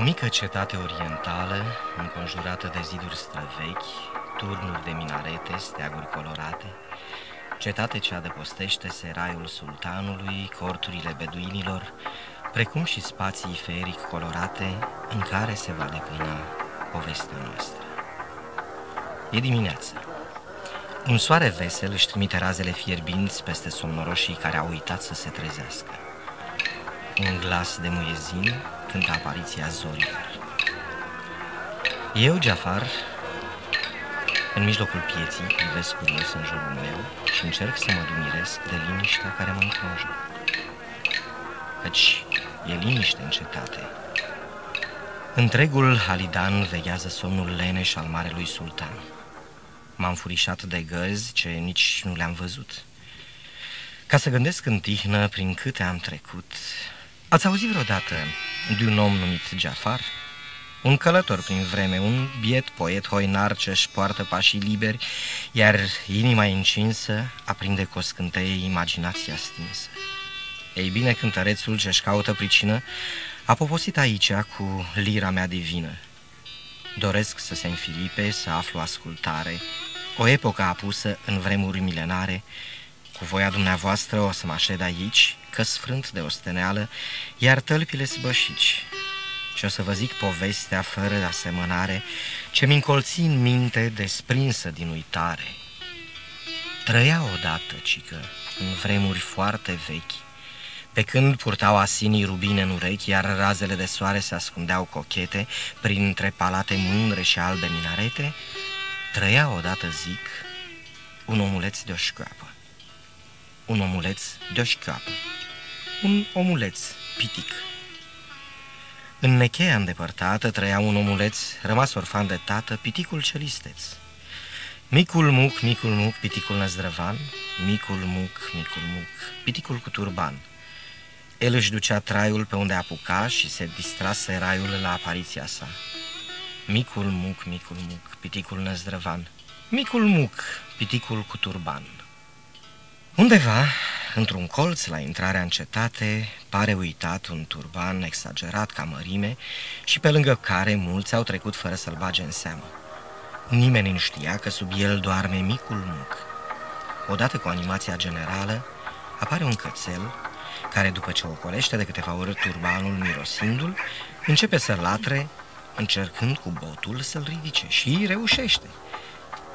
O mică cetate orientală, înconjurată de ziduri străvechi, turnuri de minarete, steaguri colorate, cetate ce adăpostește seraiul sultanului, corturile beduinilor, precum și spații feric colorate în care se va depâna povestea noastră. E dimineață. Un soare vesel își trimite razele fierbinți peste somnoroșii care au uitat să se trezească. Un glas de muiezin cântă apariția zorilor. Eu, Jafar, în mijlocul pieții, privesc curios în jurul meu și încerc să mă dumiresc de liniștea care mă înconjoară. Căci e liniște în cetate. Întregul Halidan veghează somnul leneș al marelui sultan. M-am furișat de găzi ce nici nu le-am văzut. Ca să gândesc în tihnă prin câte am trecut, ați auzit vreodată de un om numit Jafar? Un călător prin vreme, un biet poet hoinar ce-și poartă pașii liberi, iar inima încinsă aprinde cu o scânteie imaginația stinsă. Ei bine, cântărețul ce-și caută pricină a poposit aici cu lira mea divină. Doresc să se înfilipe, să aflu ascultare, o epocă apusă în vremuri milenare, cu voia dumneavoastră o să mă așed aici, că sfrânt de osteneală, iar tălpile sbășici. Și o să vă zic povestea fără asemănare, ce-mi încolți în minte desprinsă din uitare. Trăia odată, cică, în vremuri foarte vechi, pe când purtau asinii rubine în urechi, iar razele de soare se ascundeau cochete printre palate mândre și albe minarete, trăia odată, zic, un omuleț de o școapă. Un omuleț de o școapă. Un omuleț pitic. În necheia îndepărtată trăia un omuleț rămas orfan de tată, piticul celisteț. Micul muc, micul muc, piticul năzdrăvan, micul muc, micul muc, piticul cu turban – el își ducea traiul pe unde apuca și se distrase raiul la apariția sa. Micul muc, micul muc, piticul năzdrăvan. Micul muc, piticul cu turban. Undeva, într-un colț la intrarea în cetate, pare uitat un turban exagerat ca mărime și pe lângă care mulți au trecut fără să-l bage în seamă. Nimeni nu știa că sub el doarme micul muc. Odată cu animația generală, apare un cățel care după ce ocolește de câteva ori turbanul mirosindu-l, începe să latre, încercând cu botul să-l ridice și reușește.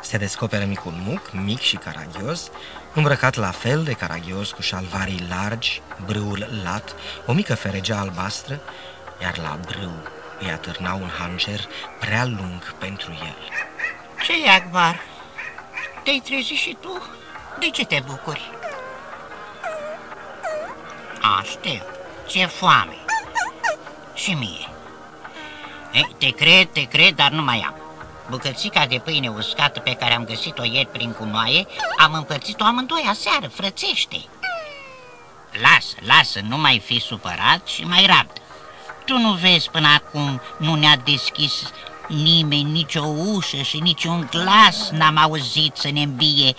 Se descoperă micul muc, mic și caragios, îmbrăcat la fel de caragios cu șalvarii largi, brâul lat, o mică feregea albastră, iar la brâu îi atârna un hancer prea lung pentru el. Ce e, Akbar? Te-ai trezit și tu? De ce te bucuri? A, știu. Ce foame. Și mie. Ei, te cred, te cred, dar nu mai am. Bucățica de pâine uscată pe care am găsit-o ieri prin cunoaie, am împărțit-o amândoi aseară, frățește. Lasă, lasă, nu mai fi supărat și mai rabdă. Tu nu vezi până acum nu ne-a deschis Nimeni, nicio ușă și niciun glas n-am auzit să ne îmbie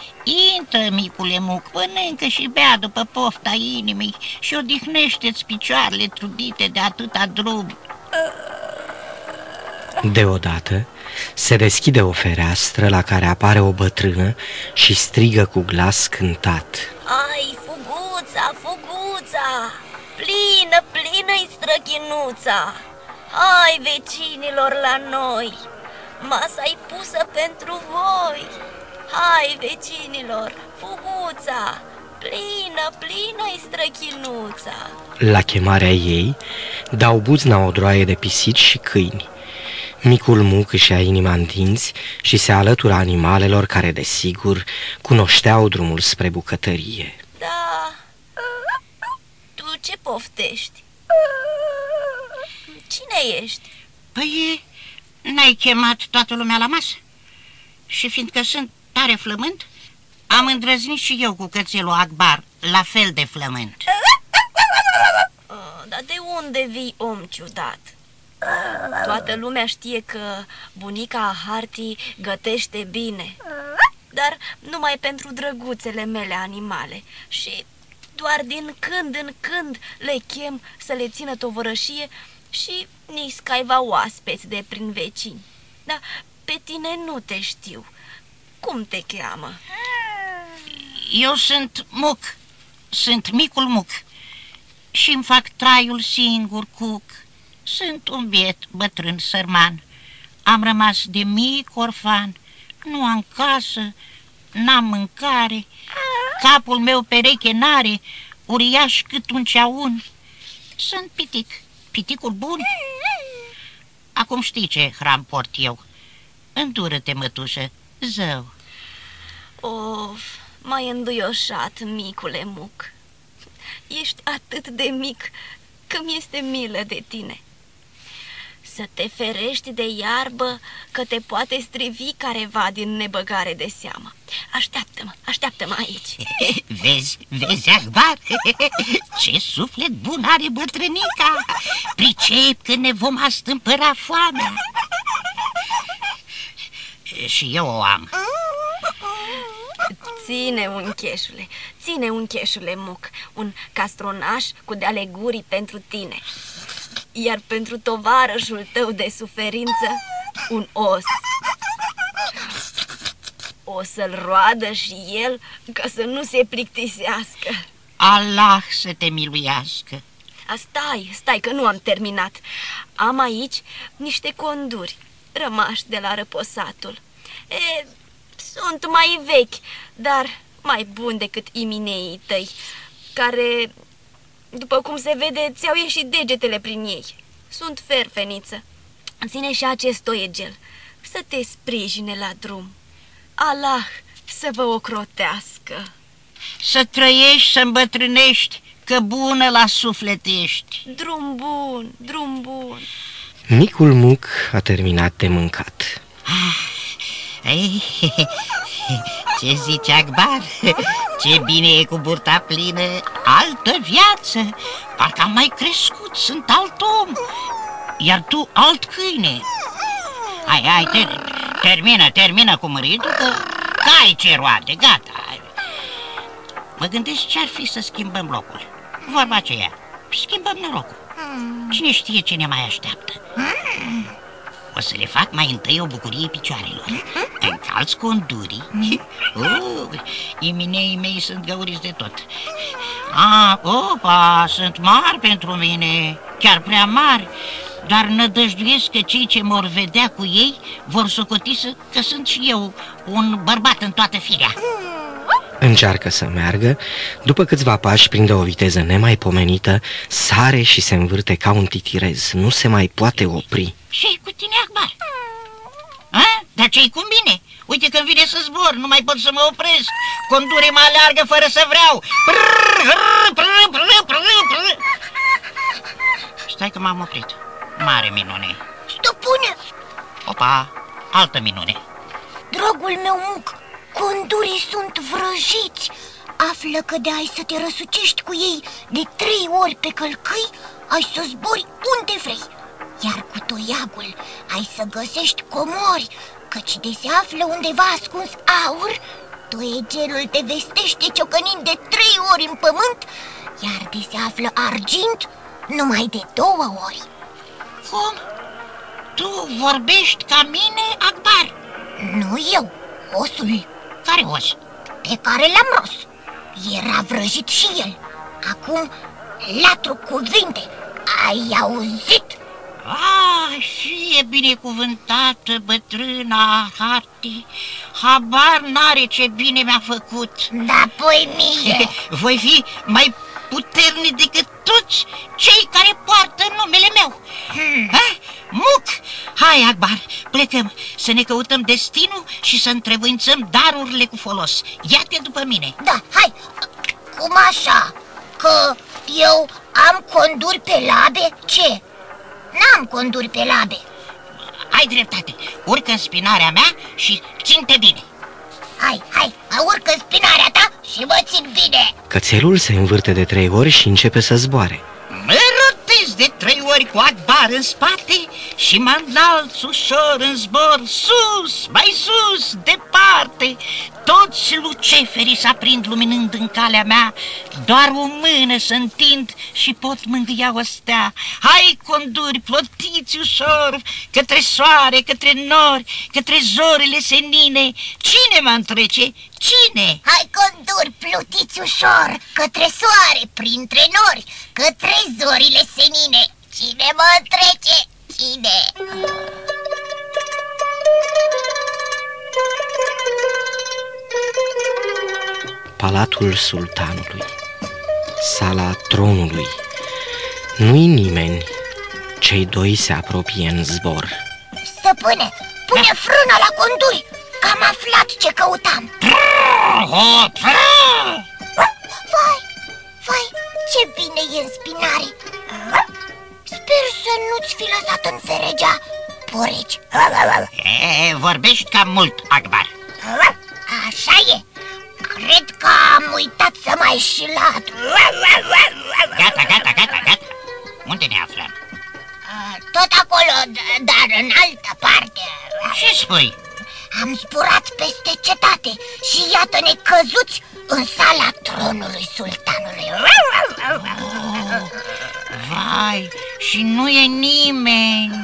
Intră, micule muc, mănâncă și bea după pofta inimii Și odihnește-ți picioarele trudite de atâta drum Deodată se deschide o fereastră la care apare o bătrână și strigă cu glas cântat Ai, fuguța, fuguța, plină, plină-i străchinuța Hai, vecinilor, la noi! Masa-i pusă pentru voi! Hai, vecinilor, fuguța! Plină, plină-i străchinuța! La chemarea ei dau buzna o droaie de pisici și câini. Micul muc își ia inima în dinți și se alătură animalelor care, desigur, cunoșteau drumul spre bucătărie. Da, tu ce poftești? Cine ești? Păi, n-ai chemat toată lumea la masă? Și fiindcă sunt tare flământ, am îndrăznit și eu cu cățelul Akbar, la fel de flământ. Oh, dar de unde vii, om ciudat? Toată lumea știe că bunica Harti gătește bine, dar numai pentru drăguțele mele animale și doar din când în când le chem să le țină tovărășie și nici scaiva oaspeți de prin vecini. Dar pe tine nu te știu. Cum te cheamă? Eu sunt Muc, sunt micul Muc și îmi fac traiul singur, cuc. Sunt un biet bătrân sărman, am rămas de mic orfan, nu am casă, n-am mâncare, capul meu pereche n-are, uriaș cât un ceaun. Sunt pitic, piticul bun. Acum știi ce hram port eu. Îndură-te, mătușă, zău. Of, mai înduioșat, micule muc. Ești atât de mic că mi este milă de tine. Să te ferești de iarbă, că te poate strivi careva din nebăgare de seamă. Așteaptă-mă, așteaptă-mă aici. Vezi, vezi, Akbar? Ce suflet bun are bătrânica! Pricep că ne vom astâmpăra foamea. Și eu o am. Ține, uncheșule, ține, uncheșule muc, un castronaș cu de gurii pentru tine. Iar pentru tovarășul tău de suferință, un os. O să-l roadă și el ca să nu se plictisească. Allah să te miluiască. A, stai, stai că nu am terminat. Am aici niște conduri rămași de la răposatul. E, sunt mai vechi, dar mai buni decât imineii tăi, care, după cum se vede, ți-au ieșit degetele prin ei. Sunt ferfeniță. Ține și acest oiegel, să te sprijine la drum. Allah să vă ocrotească. Să trăiești, să îmbătrânești, că bună la suflet ești. Drum bun, drum bun. Micul muc a terminat de mâncat. Ah, ei, ce zice Akbar? Ce bine e cu burta plină, altă viață, parcă am mai crescut, sunt alt om, iar tu alt câine. Hai, hai, ter termină, termină cu măritul, că, că ai ce roade, gata. Mă gândesc ce ar fi să schimbăm locul. Vorba aceea, schimbăm norocul. Cine știe ce ne mai așteaptă? O să le fac mai întâi o bucurie picioarelor. Încalți condurii uh, Iminei mei sunt găuriți de tot. A, opa, sunt mari pentru mine Chiar prea mari Dar nădăjduiesc că cei ce mor vedea cu ei Vor socoti că sunt și eu un bărbat în toată firea Încearcă să meargă, după câțiva pași prinde o viteză nemaipomenită, sare și se învârte ca un titirez, nu se mai poate opri. ce cu tine, Akbar? A? Dar ce-i cu mine? Uite când vine să zbor, nu mai pot să mă opresc. Condure mă aleargă fără să vreau. Stai că m-am oprit. Mare minune. Stăpâne! Opa, altă minune. Dragul meu muc, Condurii sunt vrăjiți Află că de ai să te răsucești cu ei de trei ori pe călcâi Ai să zbori unde vrei Iar cu toiagul ai să găsești comori Căci de se află undeva ascuns aur Toiegelul te vestește ciocănind de trei ori în pământ Iar de se află argint numai de două ori Cum? Tu vorbești ca mine, Akbar? Nu eu, osul care os? Pe care l-am ros. Era vrăjit și el. Acum latru cuvinte Ai auzit? Ah, fie binecuvântată bătrâna Harti Habar n-are ce bine mi-a făcut. Da, păi mie. Voi fi mai puternic decât toți cei care poartă numele meu hmm. ha? Muc! Hai, Akbar, plecăm să ne căutăm destinul și să întrebuințăm darurile cu folos Ia-te după mine Da, hai, cum așa? Că eu am conduri pe labe? Ce? N-am conduri pe labe Ai dreptate, urcă în spinarea mea și ținte bine Hai, hai, urcă în spinarea ta și mă țin bine Cățelul se învârte de trei ori și începe să zboare Mă rotez de trei ori cu Akbar în spate și mă înalț ușor în zbor Sus, mai sus, departe toți luceferii să aprind luminând în calea mea, doar o mână să întind și pot mângâia o stea. Hai, conduri, plotiți ușor, către soare, către nori, către zorile senine. Cine mă întrece? Cine? Hai, conduri, plutiți ușor, către soare, printre nori, către zorile senine. Cine mă întrece? Cine? Palatul sultanului, sala tronului. Nu-i nimeni, cei doi se apropie în zbor. Stăpâne, pune frâna la conduri, că am aflat ce căutam. Vai, vai, ce bine e în spinare. Sper să nu-ți fi lăsat în feregea poreci. E, vorbești cam mult, Akbar. Așa e. Cred că am uitat să mai șilat. Gata, gata, gata, gata. Unde ne aflăm? Tot acolo, d- dar în altă parte. Ce spui? Am zburat peste cetate și iată-ne căzuți în sala tronului sultanului. Vai, și nu e nimeni.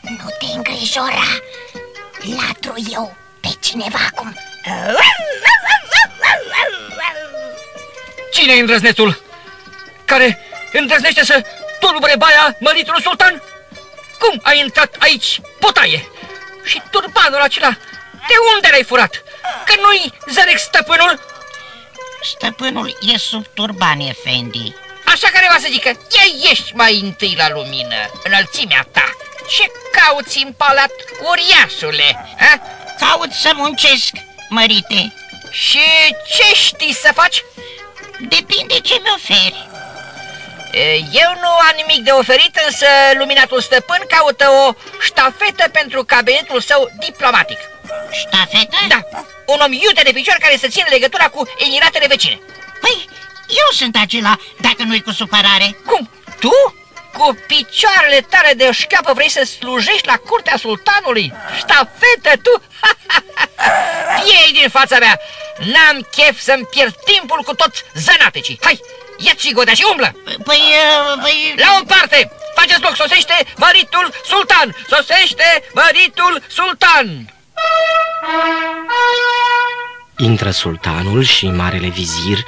Nu te îngrijora, latru eu pe cineva acum. Cine e îndrăznețul care îndrăznește să tulbure baia măritului sultan? Cum ai intrat aici, potaie? Și turbanul acela, de unde l-ai furat? Că nu-i zărec stăpânul? Stăpânul e sub turban, efendi. Așa care va să zică, ia ieși mai întâi la lumină, înălțimea ta. Ce cauți în palat, uriașule? A? Caut să muncesc, mărite. Și ce știi să faci? Depinde ce mi oferi. E, Eu nu am nimic de oferit, însă luminatul stăpân caută o ștafetă pentru cabinetul său diplomatic. Ștafetă? Da, un om iute de picior care să țină legătura cu emiratele vecine. Păi, eu sunt acela, dacă nu-i cu supărare. Cum? Tu? Cu picioarele tale de șcheapă vrei să slujești la curtea sultanului? Ștafetă tu? Piei din fața mea! N-am chef să-mi pierd timpul cu toți zănatecii. Hai, ia-ți și godea și umblă! Păi, uh, păi... La o parte! Faceți loc, sosește măritul sultan! Sosește măritul sultan! Intră sultanul și marele vizir,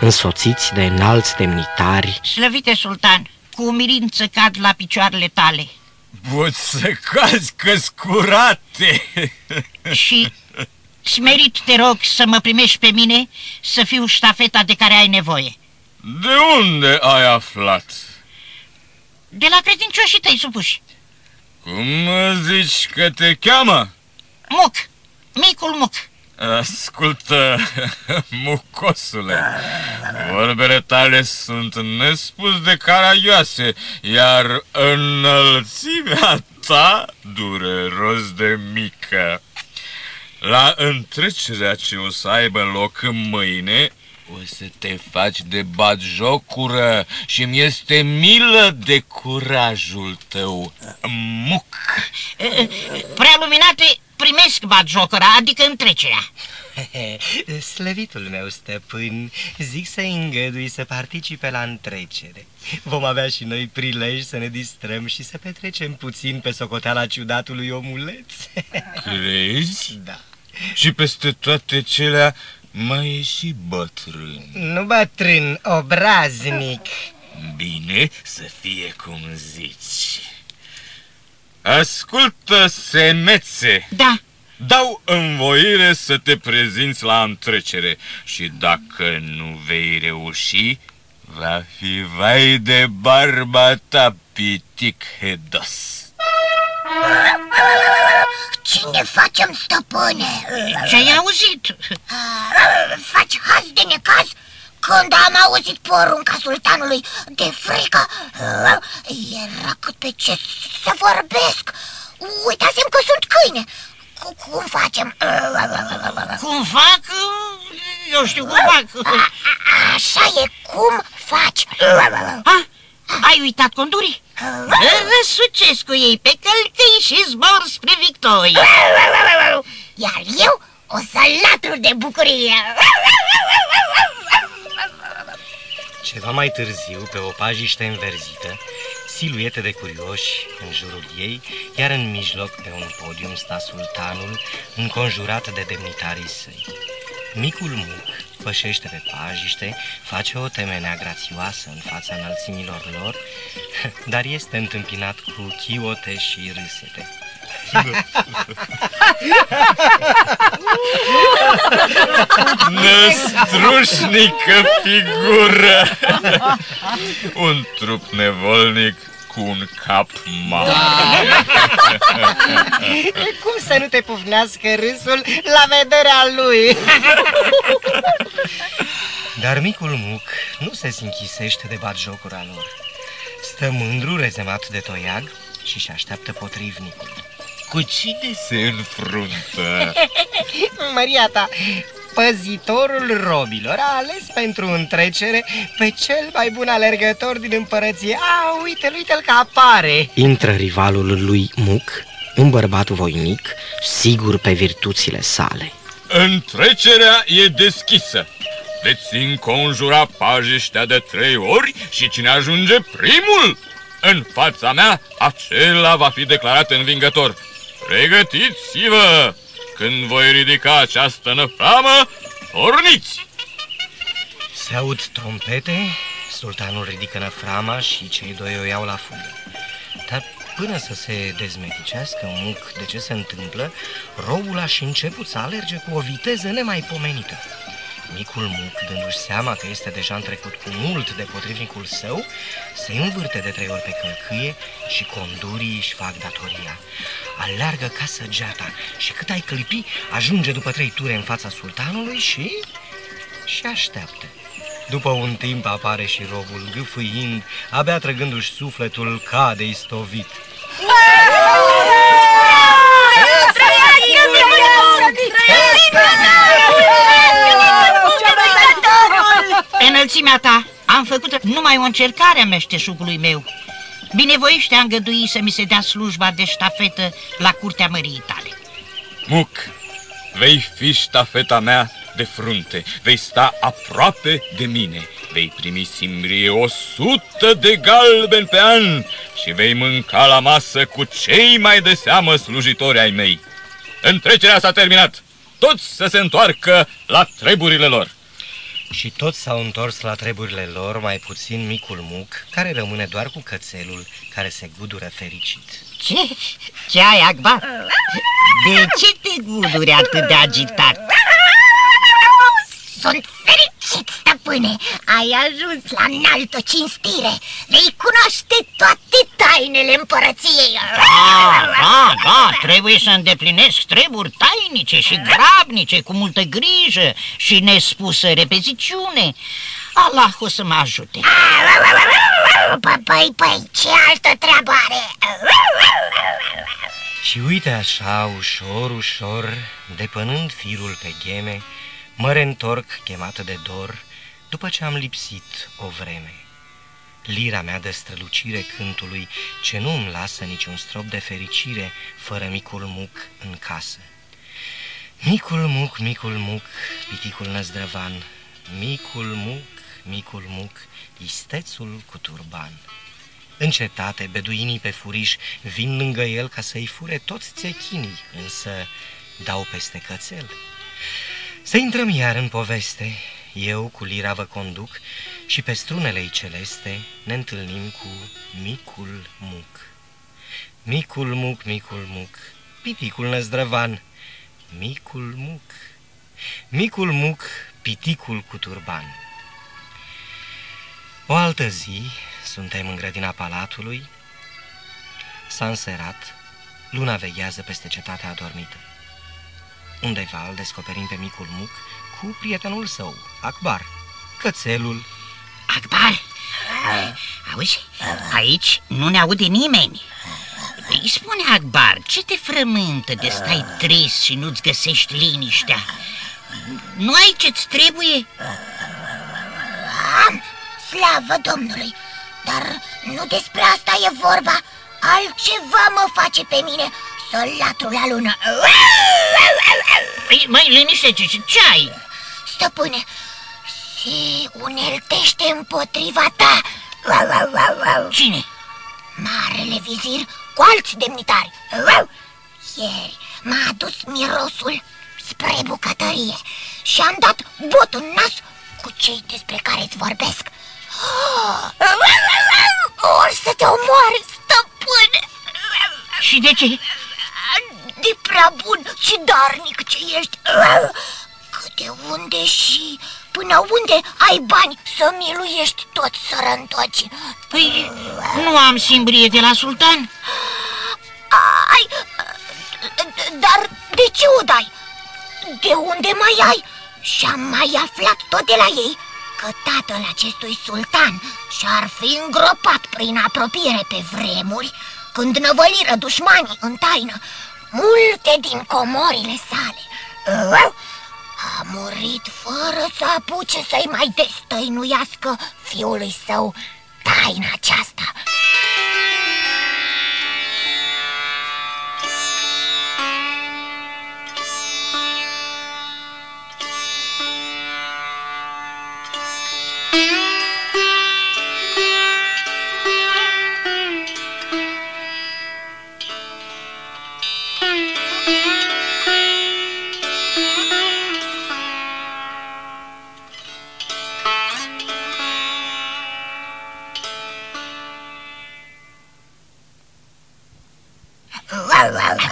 însoțiți de înalți demnitari, Slăvite sultan, cu umilință cad la picioarele tale. Poți să cazi căscurate Și smerit te rog să mă primești pe mine să fiu ștafeta de care ai nevoie. De unde ai aflat? De la credincioșii tăi supuși. Cum zici că te cheamă? Muc, micul muc. Ascultă, mucosule, vorbele tale sunt nespus de caragioase, iar înălțimea ta dureros de mică. La întrecerea ce o să aibă loc mâine, o să te faci de batjocură și mi este milă de curajul tău, muc. Prea luminate primesc batjocăra, adică întrecerea. Slăvitul meu stăpân, zic să îngădui să participe la întrecere. Vom avea și noi prilej să ne distrăm și să petrecem puțin pe socoteala ciudatului omuleț. Crezi? Da. Și peste toate celea mai e și bătrân. Nu bătrân, obraznic. Bine să fie cum zici. Ascultă, semețe, Da, dau învoire să te prezinți la întrecere și dacă nu vei reuși, va fi vai de barba ta, pitic hedos. Ce ne facem, stăpâne? ce-ai auzit? Faci haz de necaz? Când am auzit porunca sultanului de frică, era cât pe ce să vorbesc. Uitasem că sunt câine. Cu- Cum facem? Cum fac? Eu știu cum fac. A- a- Așa e, cum faci? Ha? Ai uitat condurii? Răsucesc cu ei pe călcâi și zbor spre victorie. Iar eu o să latru de bucurie Ceva mai târziu, pe o pajiște înverzită, siluete de curioși în jurul ei, iar în mijloc, pe un podium, sta sultanul, înconjurat de demnitarii săi. Micul muc pășește pe pajiște, face o temenea grațioasă în fața înălțimilor lor, dar este întâmpinat cu chiote și râsete. Năstrușnică figură! Un trup nevolnic cu un cap mare. Cum să nu te pufnească râsul la vederea lui? Dar micul muc nu se închisește de batjocura lor. Stă mândru rezemat de toiag și-și așteaptă potrivnicul. Cu cine se înfruntă? Maria ta, păzitorul robilor a ales pentru întrecere pe cel mai bun alergător din împărăție. A, uite-l, uite-l că apare! Intră rivalul lui Muc, un bărbat voinic, sigur pe virtuțile sale. Întrecerea e deschisă. Veți înconjura pajiștea de trei ori și cine ajunge primul în fața mea, acela va fi declarat învingător. Pregătiți-vă! Când voi ridica această năframă, porniți! Se aud trompete, sultanul ridică năframa și cei doi o iau la fugă. Dar până să se dezmeticească muc de ce se întâmplă, robul a și început să alerge cu o viteză nemaipomenită. Micul muc, dându-și seama că este deja întrecut cu mult de potrivnicul său, se învârte de trei ori pe călcâie și condurii își fac datoria. Alergă ca săgeata și cât ai clipi, ajunge după trei ture în fața sultanului și... și așteaptă. După un timp apare și robul, gâfâind, abia trăgându-și sufletul, cade istovit. Înălțimea ta, am făcut numai o încercare a meșteșugului meu. Binevoiește a îngădui să mi se dea slujba de ștafetă la curtea mării tale. Muc, vei fi ștafeta mea de frunte, vei sta aproape de mine, vei primi simbrie o sută de galben pe an și vei mânca la masă cu cei mai de seamă slujitori ai mei. Întrecerea s-a terminat, toți să se întoarcă la treburile lor. Și toți s-au întors la treburile lor, mai puțin micul muc, care rămâne doar cu cățelul, care se gudură fericit. Ce? Ce ai, Akbar? De ce te guduri atât de agitat? Sunt fericit, stăpâne Ai ajuns la înaltă cinstire. Vei cunoaște toate tainele împărăției. Da, da, da, trebuie să îndeplinesc treburi tainice și grabnice Cu multă grijă și nespusă repeziciune. Allah o să mă ajute. Păi, păi, păi, ce altă treabă are? Și uite așa, ușor, ușor, depănând firul pe gheme, Mă reîntorc, chemată de dor, după ce am lipsit o vreme. Lira mea de strălucire cântului, ce nu îmi lasă niciun strop de fericire, fără micul muc în casă. Micul muc, micul muc, piticul năzdrăvan, micul muc, micul muc, istețul cu turban. În cetate, beduinii pe furiș vin lângă el ca să-i fure toți țechinii, însă dau peste cățel. Să intrăm iar în poveste, eu cu lira vă conduc și pe strunele celeste ne întâlnim cu micul muc. Micul muc, micul muc, piticul năzdrăvan, micul muc, micul muc, piticul cu turban. O altă zi, suntem în grădina palatului, s-a înserat, luna veghează peste cetatea adormită. Undeva îl descoperim pe micul muc cu prietenul său, Akbar, cățelul. Akbar, auzi, aici nu ne aude nimeni Îi spune Akbar, ce te frământă de stai trist și nu-ți găsești liniștea? Nu ai ce-ți trebuie? Am, slavă Domnului, dar nu despre asta e vorba Altceva mă face pe mine Sălatul la lună Păi, măi, liniște, ce, ce ai? Stăpâne, se uneltește împotriva ta Cine? Marele vizir cu alți demnitari Ieri m-a adus mirosul spre bucătărie Și am dat bot în nas cu cei despre care îți vorbesc O să te omoare, stăpâne Și de ce? De prea bun și darnic ce ești Cât de unde și până unde ai bani să miluiești toți sărăntoci Păi, nu am simbrie de la sultan? Ai, dar de ce o dai? De unde mai ai? Și am mai aflat tot de la ei că tatăl acestui sultan și-ar fi îngropat prin apropiere pe vremuri când năvăliră dușmanii în taină multe din comorile sale. A murit fără să apuce să-i mai destăinuiască fiului său taina aceasta.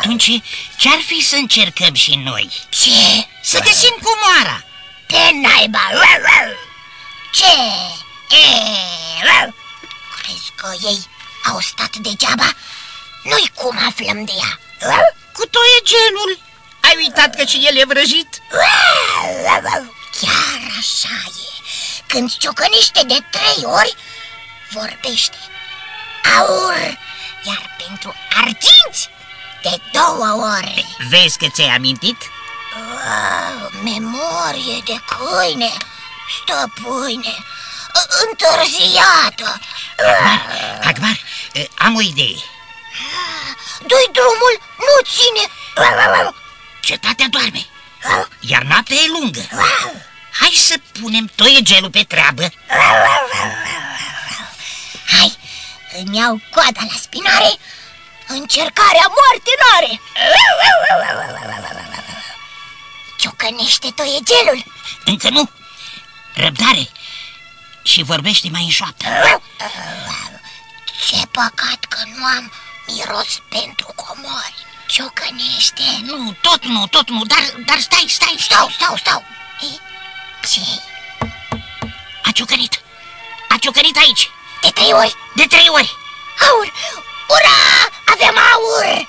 Atunci, ce-ar fi să încercăm și noi? Ce? Să găsim comoara Te naiba! Ce? E, Crezi că ei au stat degeaba? Nu-i cum aflăm de ea Cu toiegelul Ai uitat că și el e vrăjit? Chiar așa e Când ciocănește de trei ori, vorbește Aur Iar pentru arginți, de două ori Vezi că ți-ai amintit? Wow, memorie de câine, stăpâne, întârziată. Agmar, am o idee. Doi drumul, nu ține. Cetatea doarme Iar noaptea e lungă. Hai să punem toiegelul pe treabă. Hai, îmi iau coada la spinare, încercarea moarte n-are. Ciocănește toiegelul. Încă nu Răbdare Și vorbește mai în șoaptă Ce păcat că nu am miros pentru comori. Ciocănește. Nu, tot nu, tot nu Dar, dar stai, stai, Stau, stau, stau. Ei, ce A ciocănit A ciocănit aici De trei ori? De trei ori Aur! Ura! Avem aur!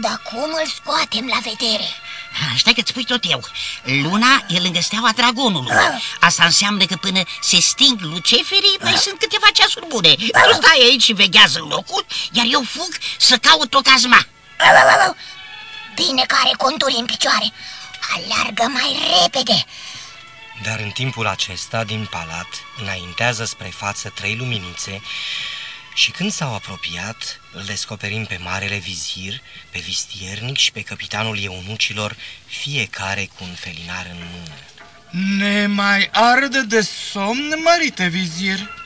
Dar cum îl scoatem la vedere? Ha, Stai că-ți spui tot eu Luna e lângă steaua dragonului Asta înseamnă că până se sting luceferii Mai sunt câteva ceasuri bune Tu stai aici și veghează locul Iar eu fug să caut o cazma Bine că are conturi în picioare. Alargă mai repede. Dar în timpul acesta, din palat, înaintează spre față trei luminițe și când s-au apropiat, îl descoperim pe marele vizir, pe vistiernic și pe capitanul eunucilor, fiecare cu un felinar în mână. Ne mai arde de somn, mărite vizir?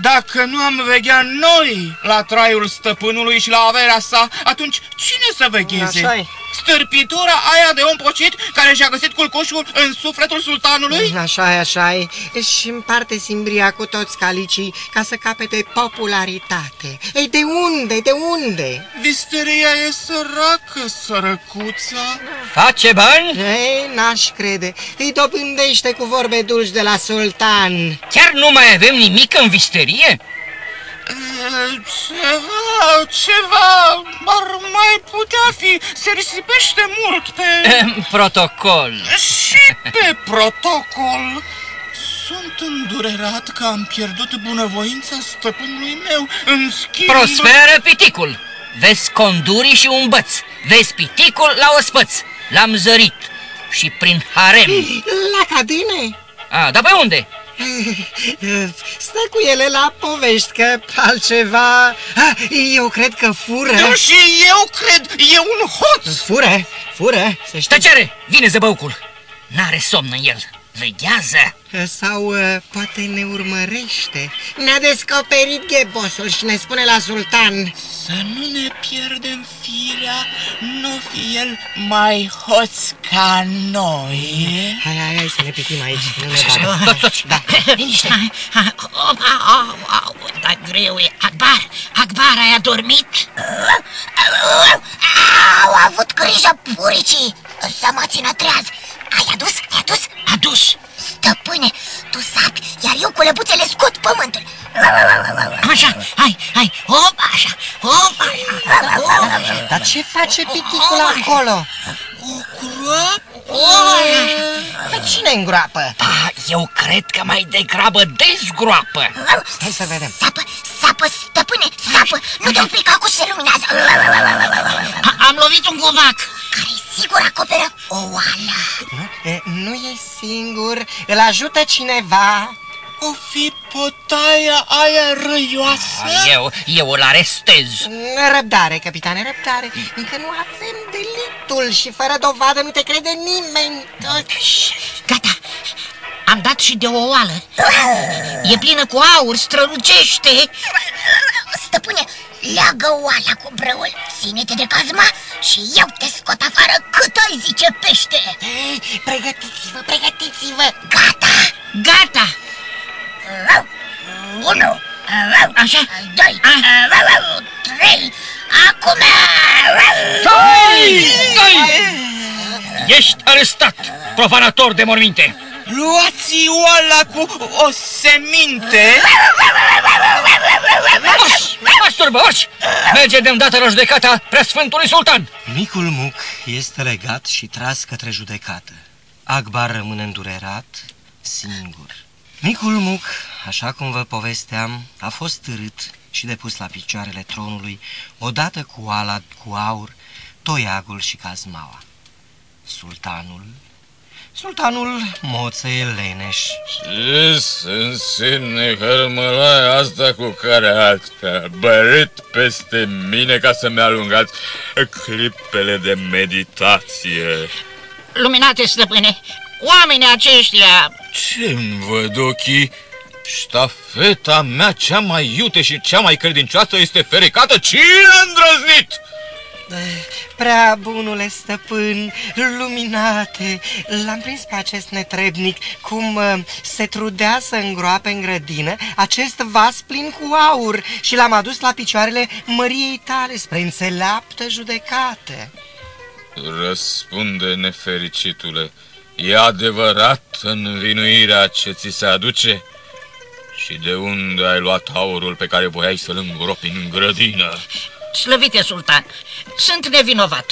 Dacă nu am veghea noi la traiul stăpânului și la averea sa, atunci cine să vegheze? Așa-i. Stârpitura aia de om pocit care și-a găsit culcușul în sufletul sultanului? Așa e, așa e. Și împarte simbria cu toți calicii ca să capete popularitate. Ei, de unde, de unde? Visteria e săracă, sărăcuța. Face bani? Ei, n-aș crede. Îi dobândește cu vorbe dulci de la sultan. Chiar nu mai avem nimic în visterie? E, Ceva, ceva, ar mai putea fi. Se risipește mult pe... Protocol. și pe protocol. Sunt îndurerat că am pierdut bunăvoința stăpânului meu. În schimb... Prosperă piticul. Vezi condurii și un băț. Vezi piticul la ospăț. L-am zărit. Și prin harem. La cadine? A, dar pe unde? Stă cu ele la povești, că altceva... Ah, Eu cred că fură. Eu și eu cred, e un hoț! Fură, fură, să știi. Tăcere! Vine zăbăucul! N-are somn în el. Veghează! Sau uh, poate ne urmărește. Ne-a descoperit ghebosul și ne spune la sultan. Să nu ne pierdem firea, nu fi el mai hoț ca noi. Hai, hai, hai să ne pitim aici. Nu ne Așa, bată. toți, toți! Da. Liniște! Opa, au, au, dar greu e. Akbar, Akbar, ai adormit? Au avut grijă puricii să mă țină treaz. Ai adus? Ai adus? Adus! Stăpâne, tu sapi, iar eu cu lăbuțele scot pământul. Așa, hai, hai, hop, așa, hop, așa, hop, așa. Dar ce face piticul acolo? Pe cine îngroapă? Da, eu cred că mai degrabă dezgroapă! Hai să vedem. Sapă, sapă, stăpâne, sapă, nu te opri că acum se luminează. A- Am lovit un covac! Care sigur acoperă o oală. Nu? E, nu e singur, îl ajută cineva. O fi potaia aia răioasă? Eu, eu îl arestez! Răbdare, capitane, răbdare. Încă nu avem delictul și fără dovadă nu te crede nimeni. Gata, am dat și de o oală. E plină cu aur, strălucește. Stăpâne, leagă oala cu brăul, ține-te de cazma și eu te scot afară cât ai zice pește. Ei, Pregătiți-vă, pregătiți-vă. Gata. Gata! Unu, Așa? doi, trei, acum... Stai! Stai! Ești arestat, profanator de morminte! Luați oala cu o seminte! Urci! Masturbă, urci! Merge de îndată la judecata preasfântului sultan! Micul Muc este legat și tras către judecată. Akbar rămâne îndurerat, singur. Micul Muc, așa cum vă povesteam, a fost târât și depus la picioarele tronului, odată cu oala cu aur, toiagul și cazmaua. Sultanul, sultanul moțe leneș, Ce să însemne hărmălaia asta cu care ați bărit peste mine ca să-mi alungați clipele de meditație? Luminate, stăpâne, oamenii aceștia... Ce-mi văd ochii? Ștafeta mea cea mai iute și cea mai credincioasă este fericată? Cine a îndrăznit? Prea bunule stăpân, luminate, l-am prins pe acest netrebnic cum uh, se trudea să îngroape în grădină acest vas plin cu aur și l-am adus la picioarele măriei tale spre înțeleaptă judecată. Răspunde, nefericitule, e adevărat învinuirea ce ți se aduce? Și de unde ai luat aurul pe care voiai să-l îngropi în grădină? Slăvite, sultan, sunt nevinovat.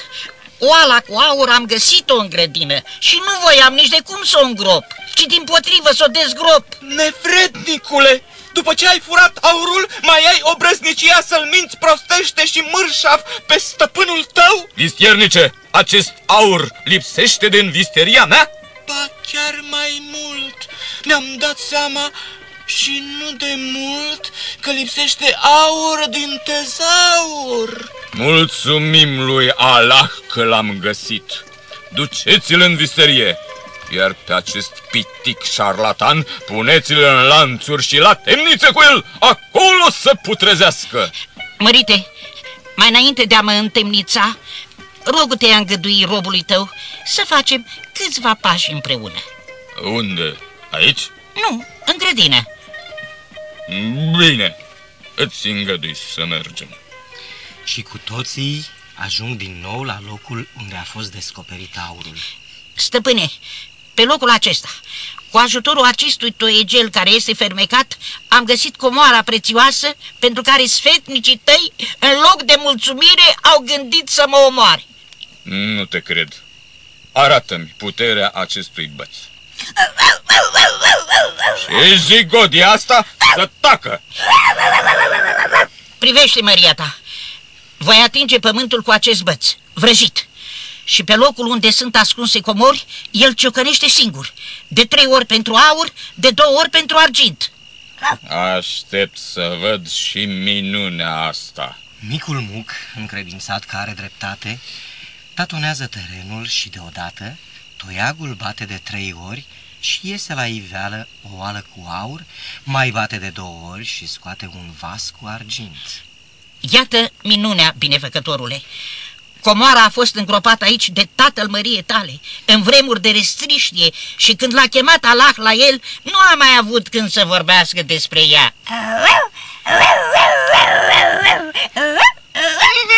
Oala cu aur am găsit-o în grădină și nu voiam nici de cum să o îngrop, ci din potrivă să o dezgrop. Nefrednicule, după ce ai furat aurul, mai ai obrăznicia să-l minți prostește și mărșav pe stăpânul tău? Vistiernice, acest aur lipsește din visteria mea? Ba chiar mai mult, mi-am dat seama și nu de mult că lipsește aur din tezaur. Mulțumim lui Allah că l-am găsit. Duceți-l în visterie, iar pe acest pitic șarlatan puneți-l în lanțuri și la temniță cu el, acolo să putrezească. Mărite, mai înainte de a mă întemnița, rog-te a îngădui robului tău să facem câțiva pași împreună. Unde? Aici? Nu, în grădină. Bine, îți îngădui să mergem. și cu toții ajung din nou la locul unde a fost descoperit aurul. Stăpâne, pe locul acesta, cu ajutorul acestui toiegel care este fermecat, am găsit comoara prețioasă pentru care sfetnicii tăi, în loc de mulțumire, au gândit să mă omoare. Nu te cred. Arată-mi puterea acestui băț. Și zigodia asta să tacă! Privește, Maria ta, voi atinge pământul cu acest băț, vrăjit. și pe locul unde sunt ascunse comori, el ciocănește singur. De trei ori pentru aur, de două ori pentru argint. Aștept să văd și minunea asta. Micul muc, încredințat că are dreptate, tatonează terenul și deodată toiagul bate de trei ori și iese la iveală o oală cu aur, mai bate de două ori și scoate un vas cu argint. Iată minunea, binefăcătorule. Comoara a fost îngropată aici de tatăl măriei tale, în vremuri de restriștie, și când l-a chemat Allah la el, nu a mai avut când să vorbească despre ea.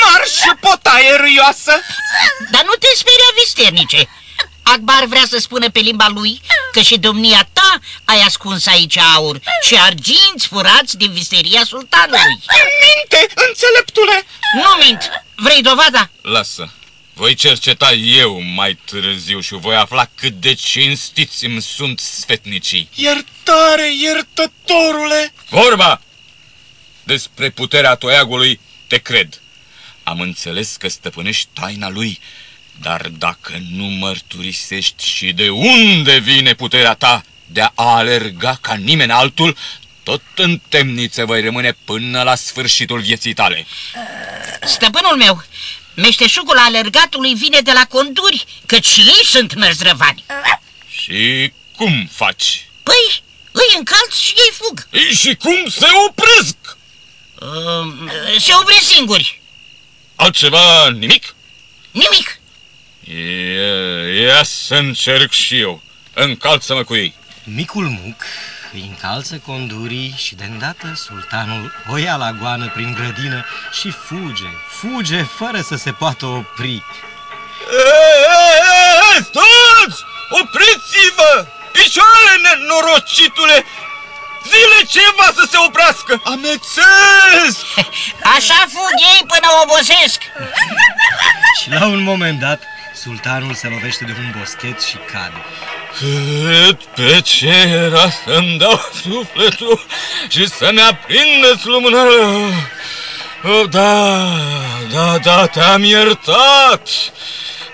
Marș, potaie râioasă! Dar nu te speria, visternice! Akbar vrea să spună pe limba lui că și domnia ta ai ascuns aici aur și arginți furați din visteria sultanului. Minte, înțeleptule! Nu mint! Vrei dovada? Lasă. Voi cerceta eu mai târziu și voi afla cât de cinstiți îmi sunt sfetnicii. Iertare, iertătorule! Vorba! Despre puterea toiagului te cred. Am înțeles că stăpânești taina lui, dar dacă nu mărturisești și de unde vine puterea ta de a alerga ca nimeni altul, tot în temniță voi rămâne până la sfârșitul vieții tale. Stăpânul meu, meșteșugul alergatului vine de la conduri, căci și ei sunt mărzdrăvani. Și cum faci? Păi, îi încalți și ei fug. Ei, și cum se opresc? Uh, se opresc singuri. Altceva nimic? Nimic. Ia, ia să încerc și eu. Încalță-mă cu ei. Micul muc îi încalță condurii și de îndată sultanul o ia la goană prin grădină și fuge, fuge fără să se poată opri. Eee, stați! Opriți-vă! Picioarele nenorocitule! Zile ceva să se oprească! Amețesc! Așa fug ei până obosesc. Și la un moment dat, sultanul se lovește de un boschet și cade. Cât pe ce era să-mi dau sufletul și să-mi aprindă lumânarea. Oh, da, da, da, te-am iertat.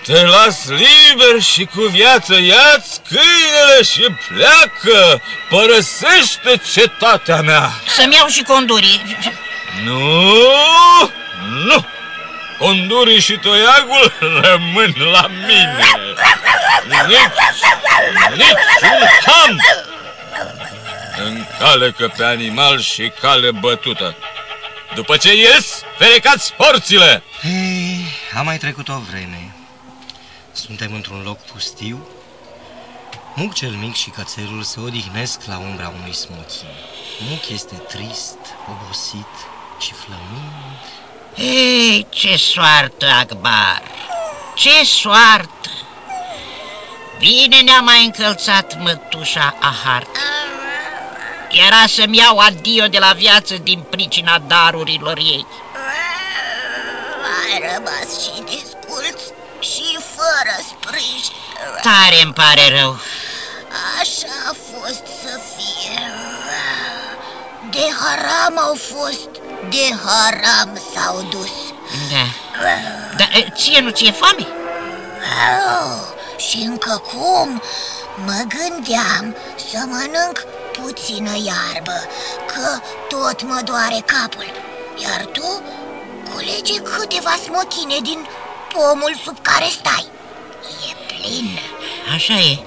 Te las liber și cu viață ia-ți câinele și pleacă, părăsește cetatea mea. Să-mi iau și condurii. Nu, nu, condurii și toiagul rămân la mine. Nici, niciun ham! Încalecă pe animal și cale bătută. După ce ies, ferecați porțile! Ei, a mai trecut o vreme. Suntem într-un loc pustiu. Muc cel mic și cățelul se odihnesc la umbra unui smochin. Muc este trist, obosit și flămând. Ei, ce soartă, Akbar! Ce soartă! Bine ne-a mai încălțat mătușa Ahar. Era să-mi iau adio de la viață din pricina darurilor ei. Ai rămas și disculț și fără sprijin. Tare îmi pare rău. Așa a fost să fie. De haram au fost, de haram s-au dus. Da. Dar e, ție nu ți-e foame? Oh, și încă cum? Mă gândeam să mănânc puțină iarbă, că tot mă doare capul. Iar tu culege câteva smochine din pomul sub care stai. E plin. Așa e.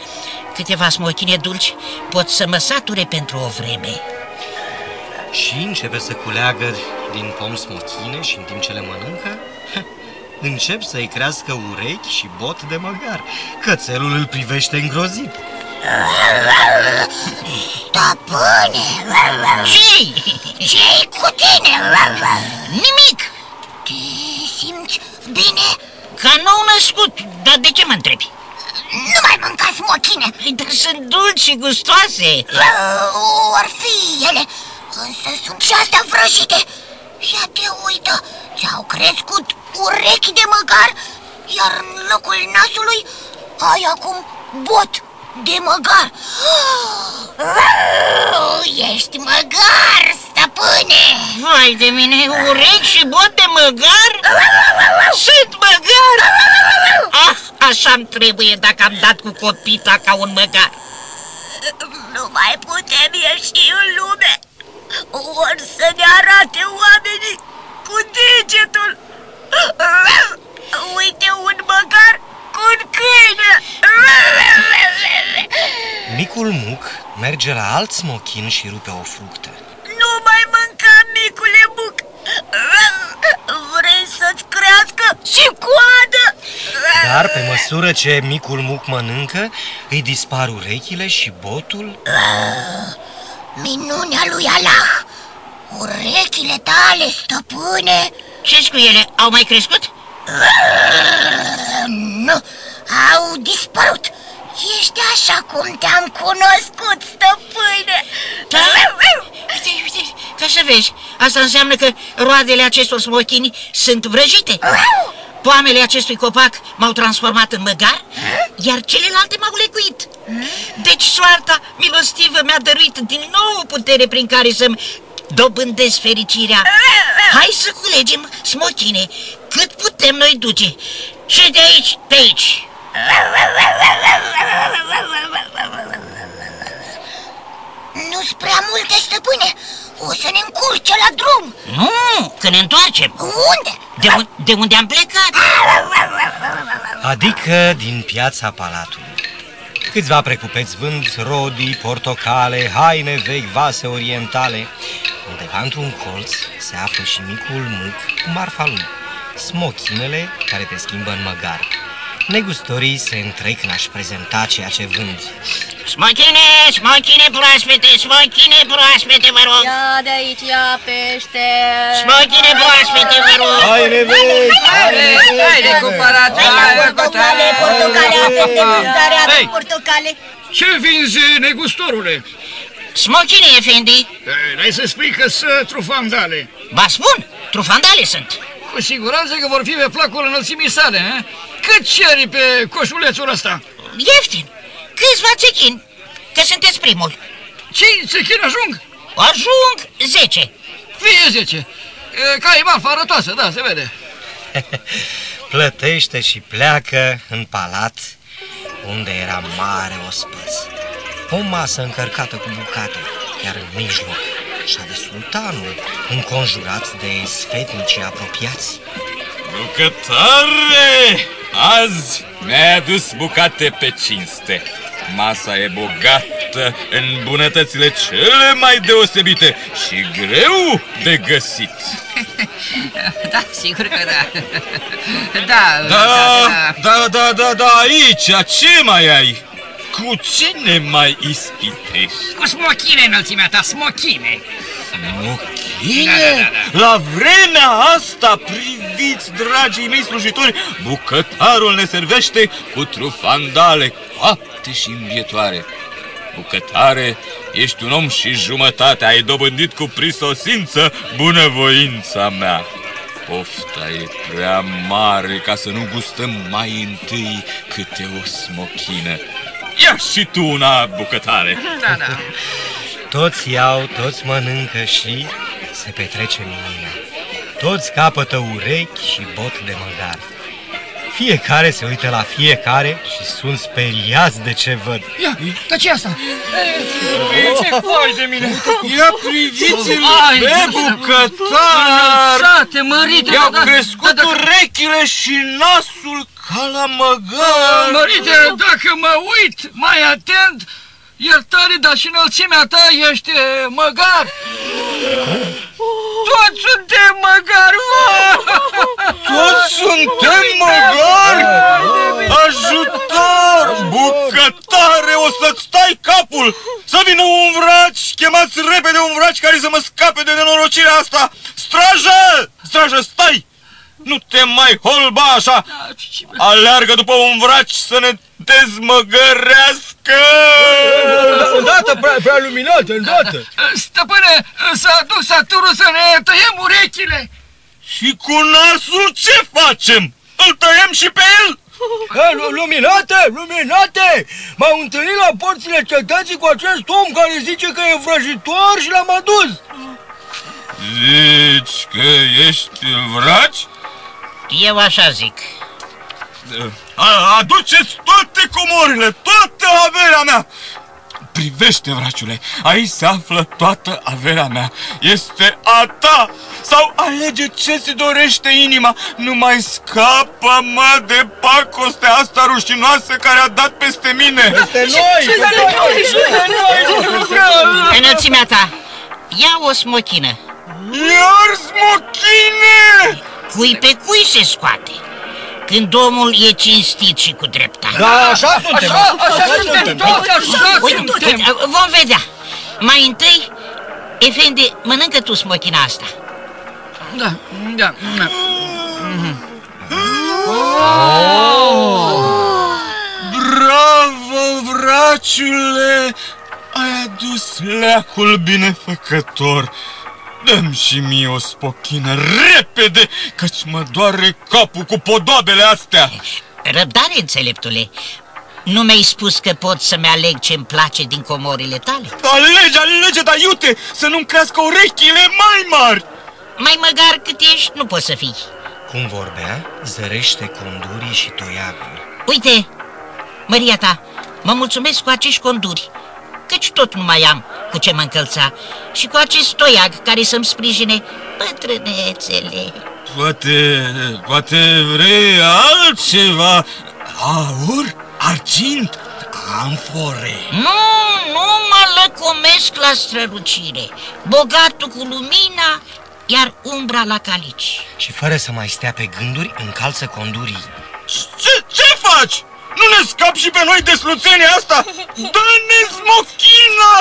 Câteva smochine dulci pot să mă sature pentru o vreme. Și începe să culeagă din pom smochine și în timp ce le mănâncă, încep să-i crească urechi și bot de măgar. Cățelul îl privește îngrozit. Stăpâne, ce ce cu tine? Nimic! Te simți bine? Ca nou născut, dar de ce mă întrebi? Nu mai mânca smochine. Dar sunt dulci și gustoase. Or fi ele, însă sunt și astea vrăjite. Ia te uită, ți-au crescut urechi de măgar, iar în locul nasului ai acum bot de măgar. Ești măgar, stăpâne! Vai de mine, urechi și bot de măgar? Sunt măgar? Ah, așa-mi trebuie dacă am dat cu copita ca un măgar. Nu mai putem ieși în lume. Ori să ne arate oamenii cu degetul. Uite un măgar cu un câine. Micul muc merge la alt smochin și rupe o fructă. Nu mai mânca, micule buc! Vrei să-ți crească și coadă? Dar pe măsură ce micul muc mănâncă, îi dispar urechile și botul. Minunea lui Allah! Urechile tale, stăpâne! ce cu ele? Au mai crescut? Nu, au dispărut! Ești așa cum te-am cunoscut, stăpâne! Da? Uite, uite, ca să vezi, asta înseamnă că roadele acestor smochini sunt vrăjite. Poamele acestui copac m-au transformat în măgar, iar celelalte m-au lecuit. Deci soarta milostivă mi-a dăruit din nou putere prin care să-mi dobândesc fericirea. Hai să culegem smochine, cât putem noi duce. Și de aici, pe aici. Nu-s prea multe, stăpâne! O să ne încurce la drum! Nu, că ne întoarcem. Unde? De, un, de unde am plecat? Adică din piața palatului. Câțiva precupeți vând rodii, portocale, haine vechi, vase orientale. Undeva într-un colț se află și micul muc cu marfa lui, smochinele care te schimbă în măgar. Negustorii se întrec în a-și prezenta ceea ce vând. Smochine, smochine proaspete, smochine proaspete, vă rog. Ia de aici, ia pește! Smochine proaspete, vă rog. Haine vechi! Haide, cumpărat, haide, Portocale, portocale, avem de vânzare, avem Hei! portocale! Ce vinzi, negustorule? Smochine, efendi. N-ai să spui că sunt trufandale. Vă spun, trufandale sunt. Cu siguranță că vor fi pe placul înălțimii sale, eh? Cât ceri pe coșulețul ăsta? Ieftin. Câțiva țechin, că sunteți primul. Ce țechini ajung? Ajung 10. Fie 10. E, Ca e marfa arătoasă, da, se vede. Plătește și pleacă în palat, unde era mare ospăț. O masă încărcată cu bucate, iar în mijloc șade sultanul, înconjurat de sfetnicii apropiați. Bucătare! Azi mi-ai adus bucate pe cinste. Masa e bogată în bunătățile cele mai deosebite și greu de găsit. Da, sigur că da. Da, Da, da, da, da, da, aici, ce mai ai? Cu cine mai ispitești? Cu smochine înălțimea ta, smochine. Mochine? La vremea asta, priviți, dragii mei slujitori, bucătarul ne servește cu trufandale coapte și învietoare. Bucătare, ești un om și jumătate, ai dobândit cu prisosință bunăvoința mea. Pofta e prea mare ca să nu gustăm mai întâi câte o smochină. Ia și tu una, bucătare! Da, da. Toți iau, toți mănâncă și se petrece minunea. Toți capătă urechi și bot de măgar. Fiecare se uită la fiecare și sunt speriați de ce văd. Ia, dar ce asta? Ce coi de mine? Ia priviți-l Ai, pe să- bucătar! Înălțate, mărite, I-au da, da, crescut da, da, urechile și nasul ca la măgar! Mărite, dacă mă uit mai atent, iertare, dar și înălțimea ta ești e, măgar. Toți suntem măgari, Toți suntem măgari! Ajutor! Bucătare, o să-ți stai capul! Să vină un vraci! Chemați repede un vraci care să mă scape de nenorocirea asta! Strajă! Strajă, stai! Nu te mai holba așa! Aleargă după un vraci să ne dezmăgărească! Îndată, prea, prea luminată, îndată! Stăpâne, s-a dus saturul să ne tăiem urechile. Și cu nasul ce facem? Îl tăiem și pe el? E, lu- Luminate, luminate! M-am întâlnit la porțile cetății cu acest om care zice că e vrăjitor și l-am adus! Zici că ești vraci? Eu așa zic. A- Aduceți toate comorile, toată averea mea! Privește, vraciule, aici se află toată averea mea. Este a ta! Sau alege ce ți dorește inima. Nu mai scapă, mă, de pacostea asta rușinoasă care a dat peste mine. Peste noi! Peste noi! Înălțimea ta, ia o smochină. Iar smochine! Cui pe cui se scoate? Când omul e cinstit și cu dreptate. Da, așa suntem! Așa, așa suntem, toți așa Uite, suntem. uite, vom vedea. Mai întâi, Efendi, mănâncă tu smochina asta. Da, da, da. Bravo, vraciule! Ai adus leacul binefăcător. Dăm și mie o spochină repede, căci mă doare capul cu podoabele astea. Răbdare, înțeleptule. Nu mi-ai spus că pot să-mi aleg ce-mi place din comorile tale? Alege, alege, dar iute, să nu-mi crească urechile mai mari. Mai măgar cât ești, nu poți să fii. Cum vorbea, zărește condurii și toiagul. Uite, Maria ta, mă mulțumesc cu acești conduri, căci tot nu mai am cu ce mă încălța și cu acest toiag care să-mi sprijine bătrânețele. Poate, poate vrei altceva? Aur? Argint? Amfore? Nu, nu mă lăcomesc la strălucire. Bogatul cu lumina, iar umbra la calici. Și fără să mai stea pe gânduri, încalță condurii. Ce, ce faci? Nu ne scap și pe noi de sluțenia asta? Dă-ne smochina!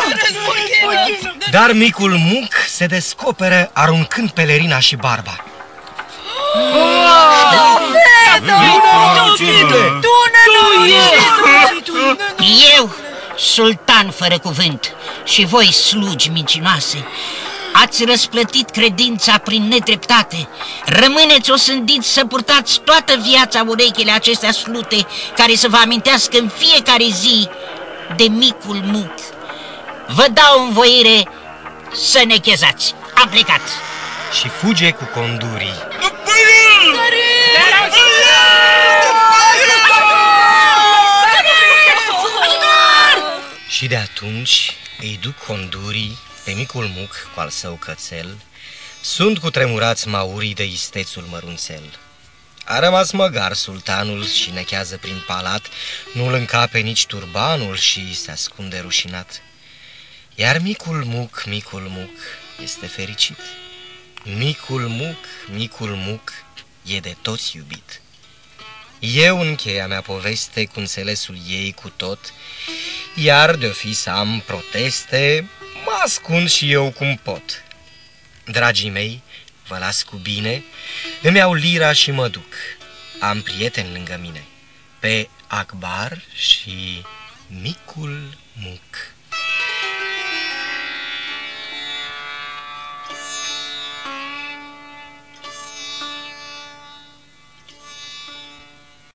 Dar micul muc se descoperă aruncând pelerina și barba. Eu, sultan fără cuvânt, și voi, slugi mincinoase, ați răsplătit credința prin nedreptate. Rămâneți osândiți să purtați toată viața urechile acestea slute, care să vă amintească în fiecare zi de micul muc. Vă dau învoire să ne chezați. Am plecat. Și fuge cu condurii. Și de atunci îi duc condurii pe micul muc cu al său cățel, sunt cu tremurați maurii de istețul mărunțel. A rămas măgar sultanul și nechează prin palat, nu-l încape nici turbanul și se ascunde rușinat. Iar micul muc, micul muc, este fericit. Micul muc, micul muc, e de toți iubit. Eu încheia mea poveste cu înțelesul ei cu tot, iar de-o fi să am proteste, mă ascund și eu cum pot. Dragii mei, vă las cu bine, îmi iau lira și mă duc. Am prieteni lângă mine, pe Akbar și micul muc.